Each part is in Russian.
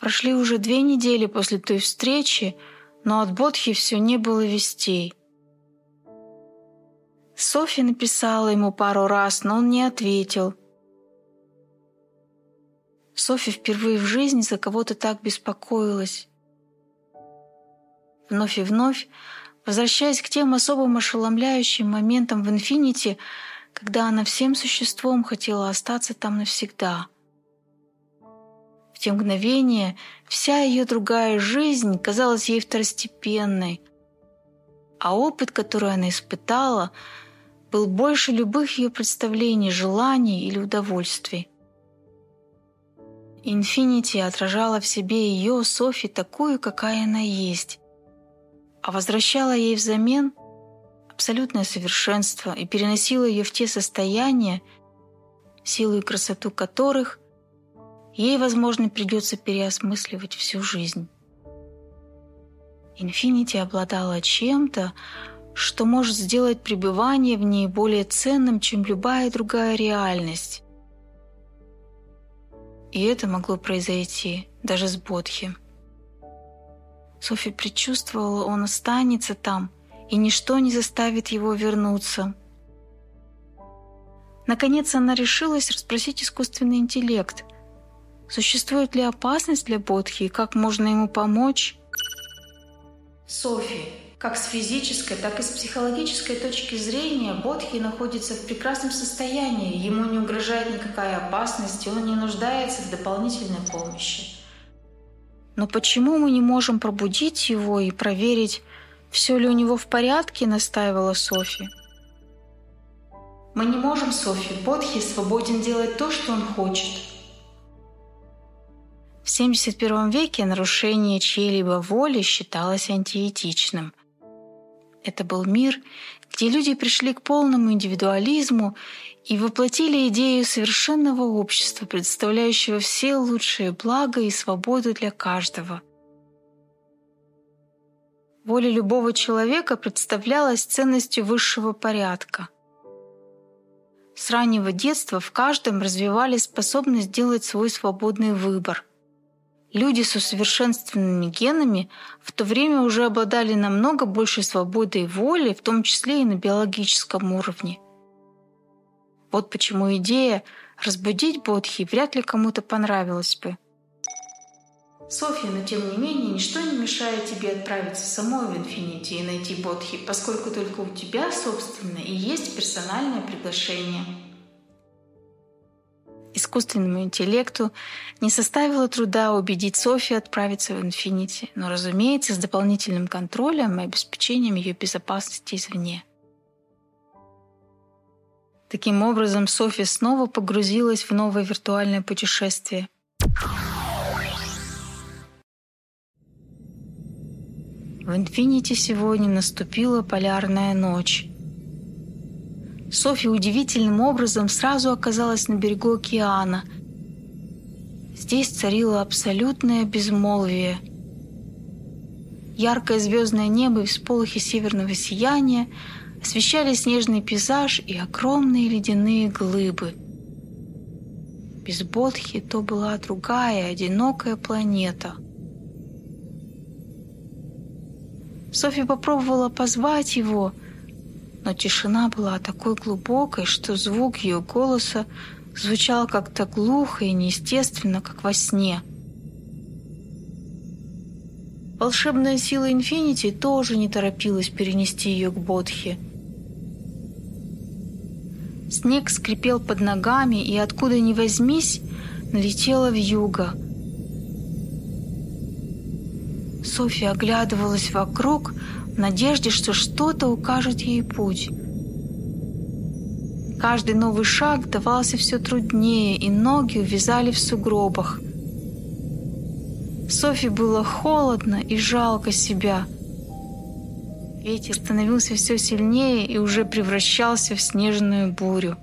Прошли уже две недели после той встречи, но от Бодхи все не было вестей. Софья написала ему пару раз, но он не ответил. Софья впервые в жизни за кого-то так беспокоилась. Вновь и вновь, возвращаясь к тем особым ошеломляющим моментам в «Инфинити», когда она всем существом хотела остаться там навсегда. В те мгновения вся ее другая жизнь казалась ей второстепенной, а опыт, который она испытала — был больше любых ее представлений, желаний или удовольствий. Инфинити отражала в себе ее, Софи, такую, какая она есть, а возвращала ей взамен абсолютное совершенство и переносила ее в те состояния, силу и красоту которых ей, возможно, придется переосмысливать всю жизнь. Инфинити обладала чем-то, что может сделать пребывание в ней более ценным, чем любая другая реальность. И это могло произойти даже с Бодхи. Софи предчувствовала, он останется там, и ничто не заставит его вернуться. Наконец она решилась расспросить искусственный интеллект. Существует ли опасность для Бодхи и как можно ему помочь? Софи, как с физической, так и с психологической точки зрения Бодхи находится в прекрасном состоянии, ему не угрожает никакая опасность, и он не нуждается в дополнительной помощи. Но почему мы не можем пробудить его и проверить, все ли у него в порядке, настаивала Софи. Мы не можем, Софи. Бодхи свободен делать то, что он хочет. В 71 веке нарушение чьей-либо воли считалось антиэтичным. Это был мир, где люди пришли к полному индивидуализму и воплотили идею совершенного общества, представляющего все лучшие блага и свободу для каждого. Воля любого человека представлялась ценностью высшего порядка. С раннего детства в каждом развивали способность делать свой свободный выбор – Люди с усовершенствованными генами в то время уже обладали намного большей свободой воли, в том числе и на биологическом уровне. Вот почему идея разбудить Бодхи вряд ли кому-то понравилась бы. Софья, но тем не менее, ничто не мешает тебе отправиться самой в Инфинити и найти Бодхи, поскольку только у тебя, собственно, и есть персональное приглашение – Искусственному интеллекту не составило труда убедить Софи отправиться в Инфинити, но, разумеется, с дополнительным контролем и обеспечением ее безопасности извне. Таким образом, Софи снова погрузилась в новое виртуальное путешествие. В Инфинити сегодня наступила полярная ночь. Софья удивительным образом сразу оказалась на берегу океана. Здесь царило абсолютное безмолвие. Яркое звездное небо и всполохи северного сияния освещали снежный пейзаж и огромные ледяные глыбы. Без Бодхи то была другая, одинокая планета. Софья попробовала позвать его — но тишина была такой глубокой, что звук ее голоса звучал как-то глухо и неестественно, как во сне. Волшебная сила Инфинити тоже не торопилась перенести ее к Бодхе. Снег скрипел под ногами, и откуда ни возьмись, налетела в юго. Софья оглядывалась вокруг, в надежде, что что-то укажет ей путь. Каждый новый шаг давался все труднее, и ноги увязали в сугробах. Софи было холодно и жалко себя. Ветер становился все сильнее и уже превращался в снежную бурю.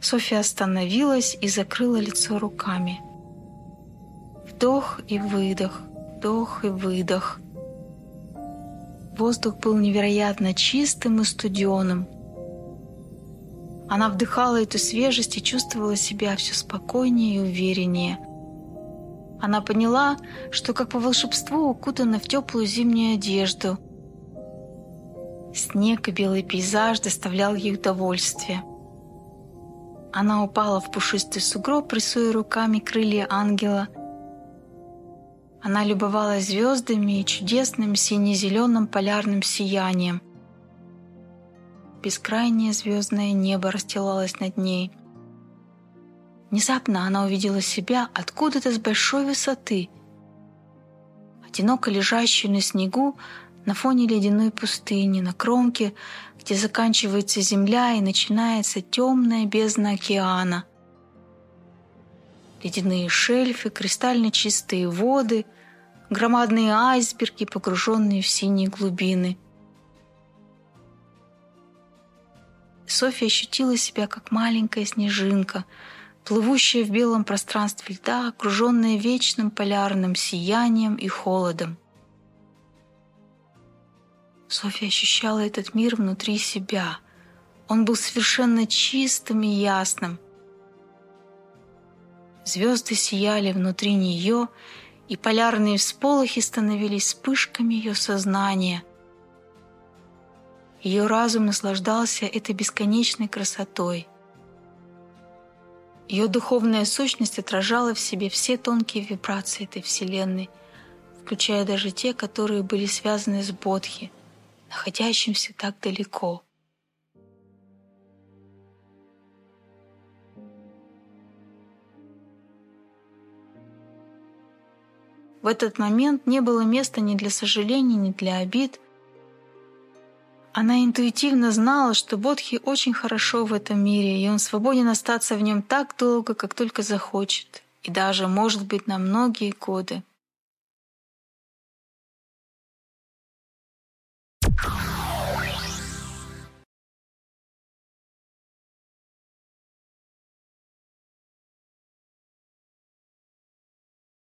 Софья остановилась и закрыла лицо руками. Вдох и выдох, вдох и выдох. Воздух был невероятно чистым и студеным. Она вдыхала эту свежесть и чувствовала себя все спокойнее и увереннее. Она поняла, что как по волшебству укутана в теплую зимнюю одежду. Снег и белый пейзаж доставлял ей удовольствие. Она упала в пушистый сугроб, рисуя руками крылья ангела. Она любовалась звездами и чудесным сине-зеленым полярным сиянием. Бескрайнее звездное небо расстилалось над ней — Внезапно она увидела себя откуда-то с большой высоты, одиноко лежащую на снегу на фоне ледяной пустыни, на кромке, где заканчивается земля и начинается темная бездна океана. Ледяные шельфы, кристально чистые воды, громадные айсберги, погруженные в синие глубины. Софья ощутила себя как маленькая снежинка — плывущая в белом пространстве льда, окруженная вечным полярным сиянием и холодом. Софья ощущала этот мир внутри себя. Он был совершенно чистым и ясным. Звезды сияли внутри нее, и полярные всполохи становились вспышками ее сознания. Ее разум наслаждался этой бесконечной красотой – ее духовная сущность отражала в себе все тонкие вибрации этой Вселенной, включая даже те, которые были связаны с Бодхи, находящимся так далеко. В этот момент не было места ни для сожалений, ни для обид – она интуитивно знала, что Бодхи очень хорошо в этом мире, и он свободен остаться в нем так долго, как только захочет, и даже, может быть, на многие годы.